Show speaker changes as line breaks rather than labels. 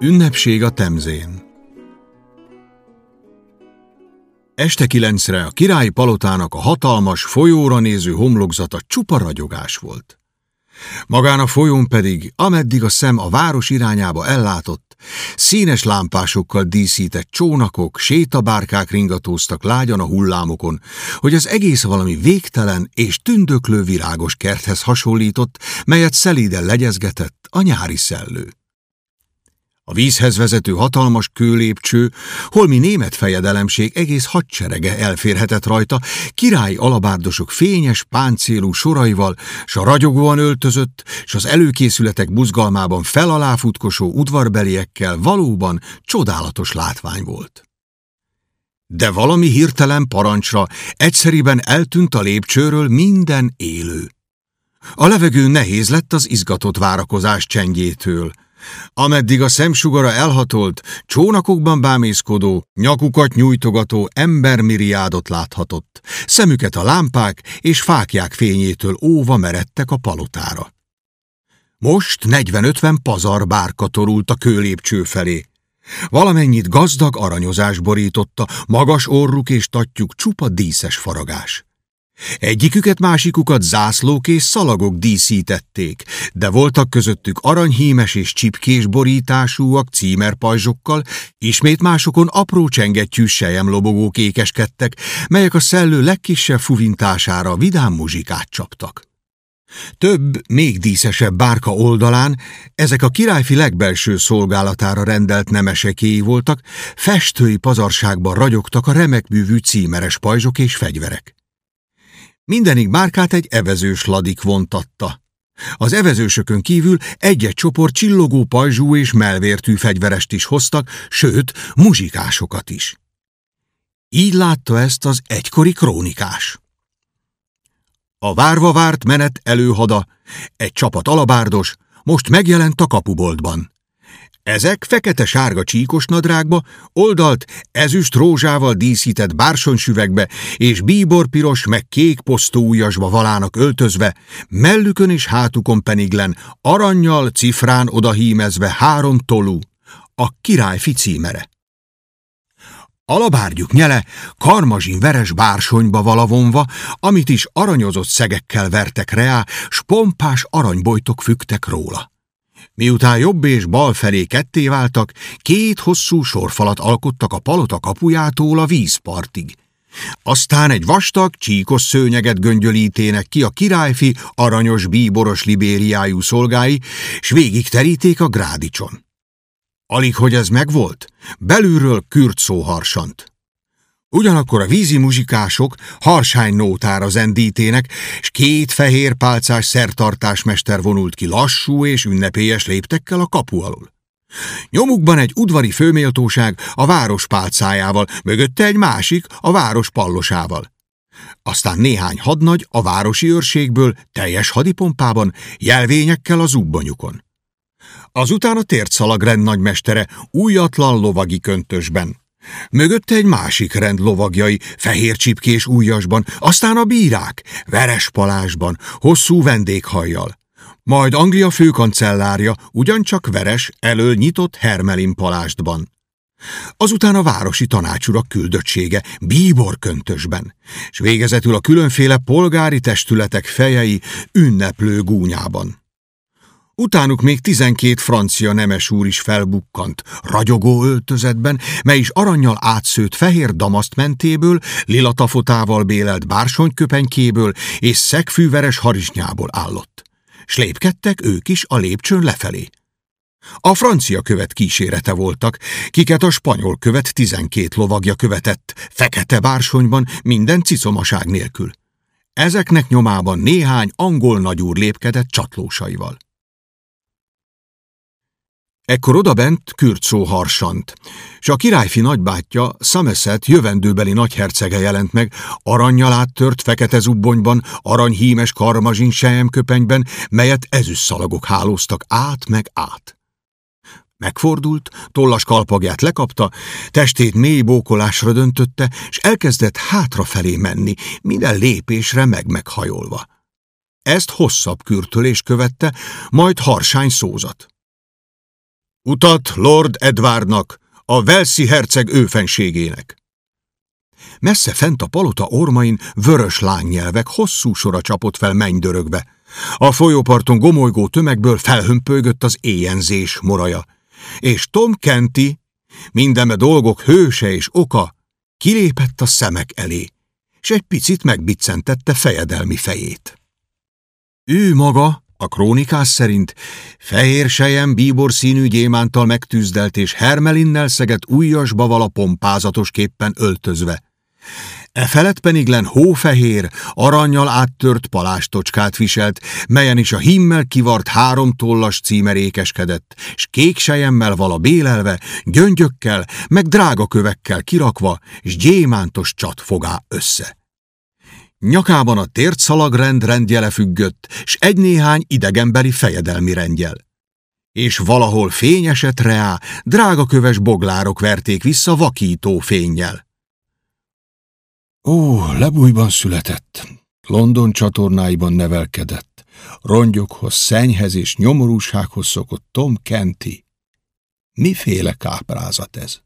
Ünnepség a Temzén Este kilencre a királyi palotának a hatalmas, folyóra néző homlokzata csupa ragyogás volt. Magán a folyón pedig, ameddig a szem a város irányába ellátott, színes lámpásokkal díszített csónakok, sétabárkák ringatóztak lágyan a hullámokon, hogy az egész valami végtelen és tündöklő virágos kerthez hasonlított, melyet szelíden legyezgetett a nyári szellő. A vízhez vezető hatalmas kőlépcső, holmi német fejedelemség egész hadserege elférhetett rajta, király alabárdosok fényes, páncélú soraival, s a ragyogóan öltözött, s az előkészületek buzgalmában felaláfutkosó udvarbeliekkel valóban csodálatos látvány volt. De valami hirtelen parancsra egyszeriben eltűnt a lépcsőről minden élő. A levegő nehéz lett az izgatott várakozás csendjétől, Ameddig a szemsugara elhatolt, csónakokban bámészkodó, nyakukat nyújtogató embermiriádot láthatott, szemüket a lámpák és fákják fényétől óva meredtek a palotára. Most 40-50 pazar bárka torult a kőlépcső felé. Valamennyit gazdag aranyozás borította, magas orruk és tatjuk csupa díszes faragás. Egyiküket másikukat zászlók és szalagok díszítették, de voltak közöttük aranyhímes és csipkés borításúak címerpajzsokkal, ismét másokon apró csengettyű lobogók ékeskedtek, melyek a szellő legkisebb fuvintására vidám muzsikát csaptak. Több, még díszesebb bárka oldalán, ezek a királyfi legbelső szolgálatára rendelt nemesekéi voltak, festői pazarságban ragyogtak a remekművű címeres pajzsok és fegyverek. Mindenik márkát egy evezős ladik vontatta. Az evezősökön kívül egy-egy csoport csillogó pajzsú és melvértű fegyverest is hoztak, sőt, muzsikásokat is. Így látta ezt az egykori krónikás. A várva várt menet előhada, egy csapat alabárdos, most megjelent a kapuboltban. Ezek fekete-sárga csíkos nadrágba, oldalt ezüst rózsával díszített bársonysüvegbe és bíborpiros meg kék posztóujjasba valának öltözve, mellükön és hátukon peniglen, aranyjal, cifrán odahímezve három tolú, a királyfi címere. Alabárgyuk nyele karmazsin veres bársonyba valavonva, amit is aranyozott szegekkel vertek reá, s pompás aranybojtok fügtek róla. Miután jobb és bal felé ketté váltak, két hosszú sorfalat alkottak a palota kapujától a vízpartig. Aztán egy vastag, csíkos szőnyeget göngyölítének ki a királyfi, aranyos, bíboros libériájú szolgái, s végig teríték a grádicson. Alig, hogy ez megvolt, belülről kürt szó harsant. Ugyanakkor a vízi muzsikások harsány nótára zendítének, s két fehér pálcás szertartásmester vonult ki lassú és ünnepélyes léptekkel a kapu alól. Nyomukban egy udvari főméltóság a város pálcájával, mögötte egy másik a város pallosával. Aztán néhány hadnagy a városi őrségből teljes hadipompában, jelvényekkel az ubbanyukon. Azután a tért szalag rendnagymestere újatlan lovagi köntösben. Mögötte egy másik rend lovagjai, fehér csipkés újasban, aztán a bírák, veres palásban, hosszú vendéghajjal. Majd Anglia főkancellárja, ugyancsak veres, elől nyitott hermelin palástban. Azután a városi tanácsurak küldöttsége, bíbor köntösben, és végezetül a különféle polgári testületek fejei ünneplő gúnyában. Utánuk még tizenkét francia nemes úr is felbukkant, ragyogó öltözetben, mely is aranyjal átszőtt fehér damaszt mentéből, lilatafotával bélelt bársonyköpenykéből és szegfűveres harisnyából állott. S lépkedtek ők is a lépcsőn lefelé. A francia követ kísérete voltak, kiket a spanyol követ tizenkét lovagja követett, fekete bársonyban, minden cicomaság nélkül. Ezeknek nyomában néhány angol nagyúr lépkedett csatlósaival. Ekkor odabent Kürtszó harsant, s a királyfi nagybátyja, Somerset jövendőbeli nagyhercege jelent meg, aranyjal áttört fekete zubbonyban, aranyhímes karmazsin sejemköpenyben, melyet ezüsszalagok hálóztak át meg át. Megfordult, tollas kalpagját lekapta, testét mély bókolásra döntötte, s elkezdett hátrafelé menni, minden lépésre meg-meghajolva. Ezt hosszabb kürtölés követte, majd harsány szózat. Utat Lord Edwardnak, a Velszi herceg őfenségének. Messze fent a palota ormain vörös lánynyelvek hosszú sora csapott fel mennydörögbe. A folyóparton gomolygó tömegből felhömpölygött az éjenzés moraja. És Tom Kenti, mindeme dolgok hőse és oka, kilépett a szemek elé, és egy picit megbiccentette fejedelmi fejét. Ő maga, a krónikás szerint fehér sejem bíbor színű gyémántal megtűzdelt és hermelinnel szegett újasba vala pompázatosképpen öltözve. E felett peniglen hófehér, aranyjal áttört palástocskát viselt, melyen is a himmel kivart három tollas címerékeskedett, s kék sejemmel vala bélelve, gyöngyökkel, meg drágakövekkel kirakva, s gyémántos csat fogá össze. Nyakában a tért szalagrend rendjele függött, s egy-néhány idegenbeli fejedelmi rendjel. És valahol fényeset reá, drágaköves boglárok verték vissza vakító fényjel. Ó, lebújban született, London csatornáiban nevelkedett, rongyokhoz, szennyhez és nyomorúsághoz szokott Tom Kenty. Miféle káprázat ez?